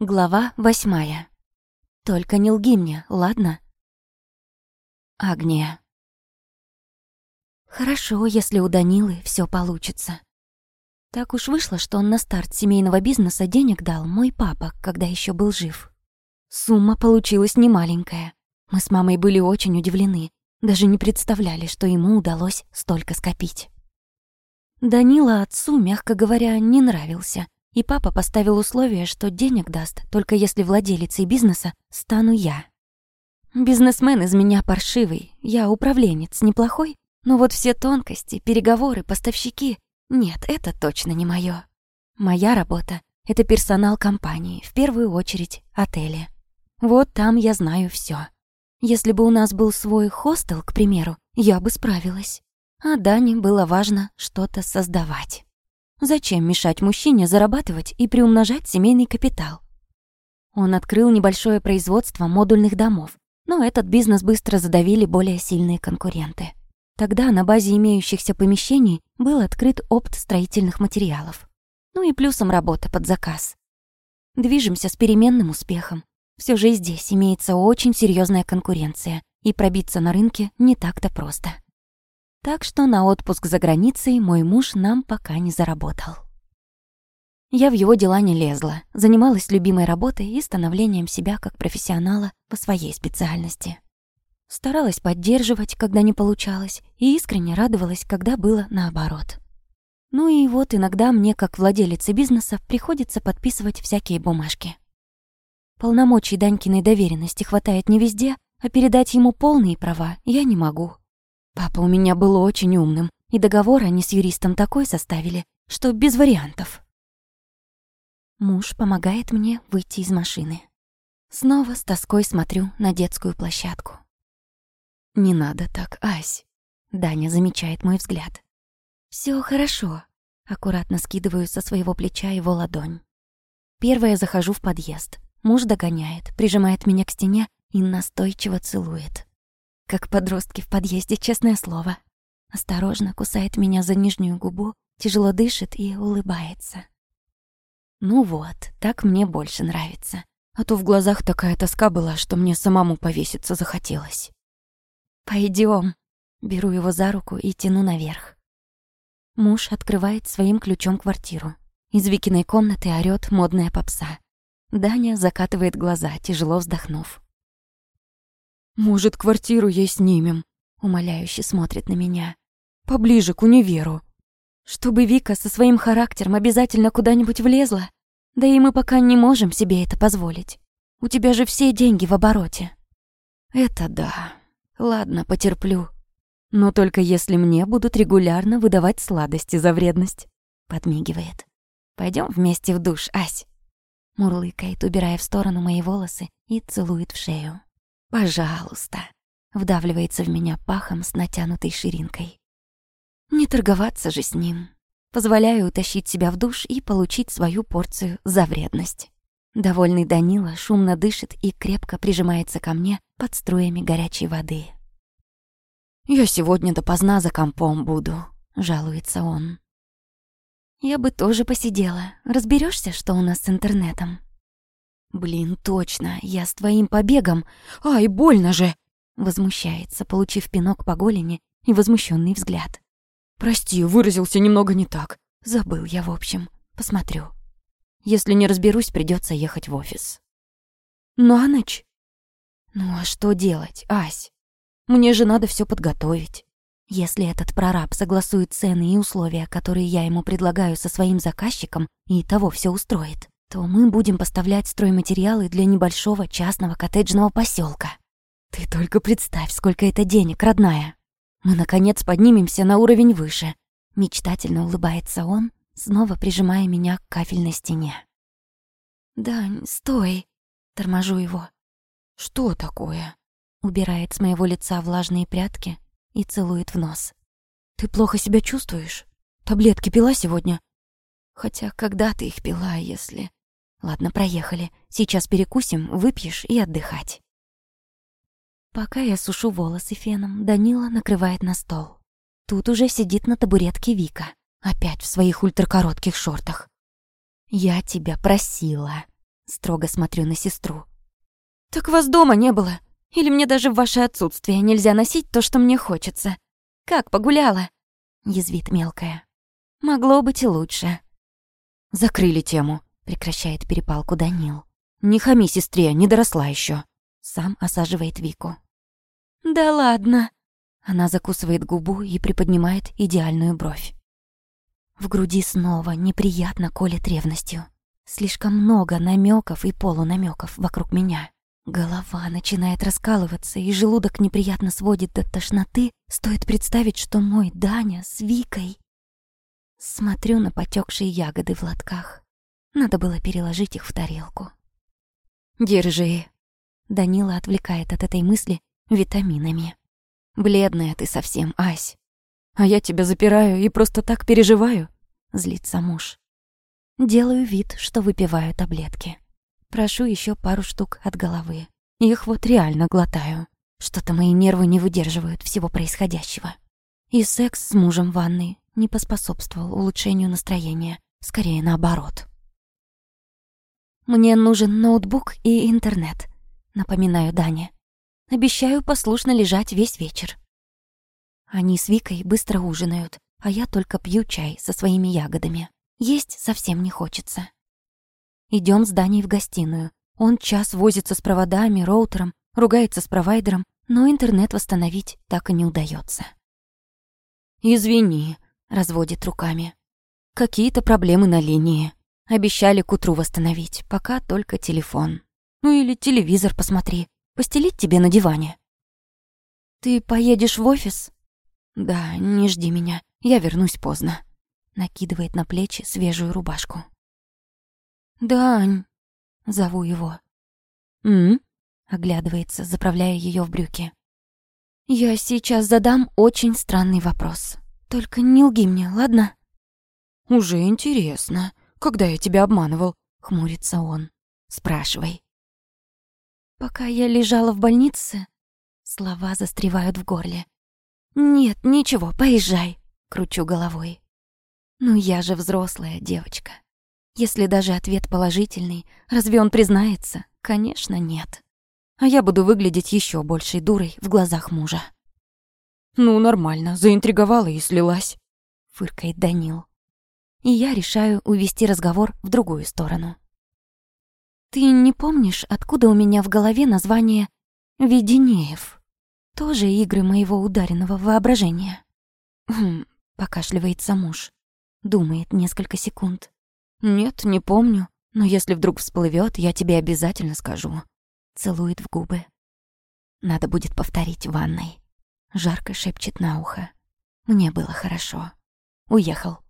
Глава восьмая. Только не лги мне, ладно? Агния. Хорошо, если у Данилы все получится. Так уж вышло, что он на старт семейного бизнеса денег дал мой папа, когда еще был жив. Сумма получилась немаленькая. Мы с мамой были очень удивлены, даже не представляли, что ему удалось столько скопить. Данила отцу, мягко говоря, не нравился, и папа поставил условие, что денег даст, только если владелицей бизнеса стану я. Бизнесмен из меня паршивый, я управленец неплохой, но вот все тонкости, переговоры, поставщики — нет, это точно не моё. Моя работа — это персонал компании, в первую очередь отели. Вот там я знаю всё. Если бы у нас был свой хостел, к примеру, я бы справилась. А Дане было важно что-то создавать. Зачем мешать мужчине зарабатывать и приумножать семейный капитал? Он открыл небольшое производство модульных домов, но этот бизнес быстро задавили более сильные конкуренты. Тогда на базе имеющихся помещений был открыт опт строительных материалов. Ну и плюсом работа под заказ. Движемся с переменным успехом. Все же здесь имеется очень серьезная конкуренция, и пробиться на рынке не так-то просто. Так что на отпуск за границей мой муж нам пока не заработал. Я в его дела не лезла, занималась любимой работой и становлением себя как профессионала по своей специальности. Старалась поддерживать, когда не получалось, и искренне радовалась, когда было наоборот. Ну и вот иногда мне, как владелице бизнеса, приходится подписывать всякие бумажки. Полномочий Данькиной доверенности хватает не везде, а передать ему полные права я не могу. Папа у меня был очень умным, и договор они с юристом такой составили, что без вариантов. Муж помогает мне выйти из машины. Снова с тоской смотрю на детскую площадку. «Не надо так, Ась», — Даня замечает мой взгляд. Все хорошо», — аккуратно скидываю со своего плеча его ладонь. Первая захожу в подъезд. Муж догоняет, прижимает меня к стене и настойчиво целует. Как подростки в подъезде, честное слово. Осторожно кусает меня за нижнюю губу, тяжело дышит и улыбается. Ну вот, так мне больше нравится. А то в глазах такая тоска была, что мне самому повеситься захотелось. Пойдем. Беру его за руку и тяну наверх. Муж открывает своим ключом квартиру. Из Викиной комнаты орёт модная попса. Даня закатывает глаза, тяжело вздохнув. «Может, квартиру ей снимем?» Умоляюще смотрит на меня. «Поближе к универу». Чтобы Вика со своим характером обязательно куда-нибудь влезла? Да и мы пока не можем себе это позволить. У тебя же все деньги в обороте. Это да. Ладно, потерплю. Но только если мне будут регулярно выдавать сладости за вредность. Подмигивает. Пойдем вместе в душ, Ась. Мурлыкает, убирая в сторону мои волосы и целует в шею. «Пожалуйста», — вдавливается в меня пахом с натянутой ширинкой. Не торговаться же с ним. Позволяю утащить себя в душ и получить свою порцию за вредность. Довольный Данила шумно дышит и крепко прижимается ко мне под струями горячей воды. «Я сегодня допоздна за компом буду», — жалуется он. «Я бы тоже посидела. Разберешься, что у нас с интернетом?» «Блин, точно, я с твоим побегом. Ай, больно же!» Возмущается, получив пинок по голени и возмущенный взгляд. «Прости, выразился немного не так. Забыл я, в общем. Посмотрю. Если не разберусь, придется ехать в офис». «На ночь?» «Ну а что делать, Ась? Мне же надо все подготовить. Если этот прораб согласует цены и условия, которые я ему предлагаю со своим заказчиком, и того все устроит, то мы будем поставлять стройматериалы для небольшого частного коттеджного поселка. Ты только представь, сколько это денег, родная. Мы, наконец, поднимемся на уровень выше. Мечтательно улыбается он, снова прижимая меня к кафельной стене. «Дань, стой!» — торможу его. «Что такое?» — убирает с моего лица влажные прядки и целует в нос. «Ты плохо себя чувствуешь? Таблетки пила сегодня?» «Хотя когда ты их пила, если...» Ладно, проехали. Сейчас перекусим, выпьешь и отдыхать. Пока я сушу волосы феном, Данила накрывает на стол. Тут уже сидит на табуретке Вика, опять в своих ультракоротких шортах. «Я тебя просила», Строго смотрю на сестру. «Так вас дома не было? Или мне даже в ваше отсутствие нельзя носить то, что мне хочется? Как погуляла?» Язвит мелкая. «Могло быть и лучше». «Закрыли тему», — прекращает перепалку Данил. «Не хами сестре, не доросла еще. Сам осаживает Вику. «Да ладно!» Она закусывает губу и приподнимает идеальную бровь. В груди снова неприятно колет ревностью. Слишком много намеков и полунамеков вокруг меня. Голова начинает раскалываться, и желудок неприятно сводит до тошноты. Стоит представить, что мой Даня с Викой. Смотрю на потекшие ягоды в лотках. Надо было переложить их в тарелку. «Держи». Данила отвлекает от этой мысли витаминами. «Бледная ты совсем, Ась. А я тебя запираю и просто так переживаю», — злится муж. Делаю вид, что выпиваю таблетки. Прошу еще пару штук от головы. Их вот реально глотаю. Что-то мои нервы не выдерживают всего происходящего. И секс с мужем в ванной не поспособствовал улучшению настроения. Скорее, наоборот. «Мне нужен ноутбук и интернет», — напоминаю Дане. Обещаю послушно лежать весь вечер. Они с Викой быстро ужинают, а я только пью чай со своими ягодами. Есть совсем не хочется. Идем с Даней в гостиную. Он час возится с проводами, роутером, ругается с провайдером, но интернет восстановить так и не удается. «Извини», — разводит руками. «Какие-то проблемы на линии. Обещали к утру восстановить, пока только телефон. Ну или телевизор посмотри. Постелить тебе на диване?» «Ты поедешь в офис?» «Да, не жди меня, я вернусь поздно». Накидывает на плечи свежую рубашку. «Дань!» — зову его. «М?», оглядывается, заправляя ее в брюки. «Я сейчас задам очень странный вопрос. Только не лги мне, ладно?» «Уже интересно. Когда я тебя обманывал?» — хмурится он. «Спрашивай». Пока я лежала в больнице, слова застревают в горле. «Нет, ничего, поезжай», — кручу головой. «Ну я же взрослая девочка. Если даже ответ положительный, разве он признается? Конечно, нет. А я буду выглядеть еще большей дурой в глазах мужа». «Ну, нормально, заинтриговала и слилась», — фыркает Данил. И я решаю увести разговор в другую сторону. Ты не помнишь, откуда у меня в голове название «Веденеев»? Тоже игры моего ударенного воображения. Хм, покашливается муж. Думает несколько секунд. Нет, не помню, но если вдруг всплывет, я тебе обязательно скажу. Целует в губы. Надо будет повторить в ванной. Жарко шепчет на ухо. Мне было хорошо. Уехал.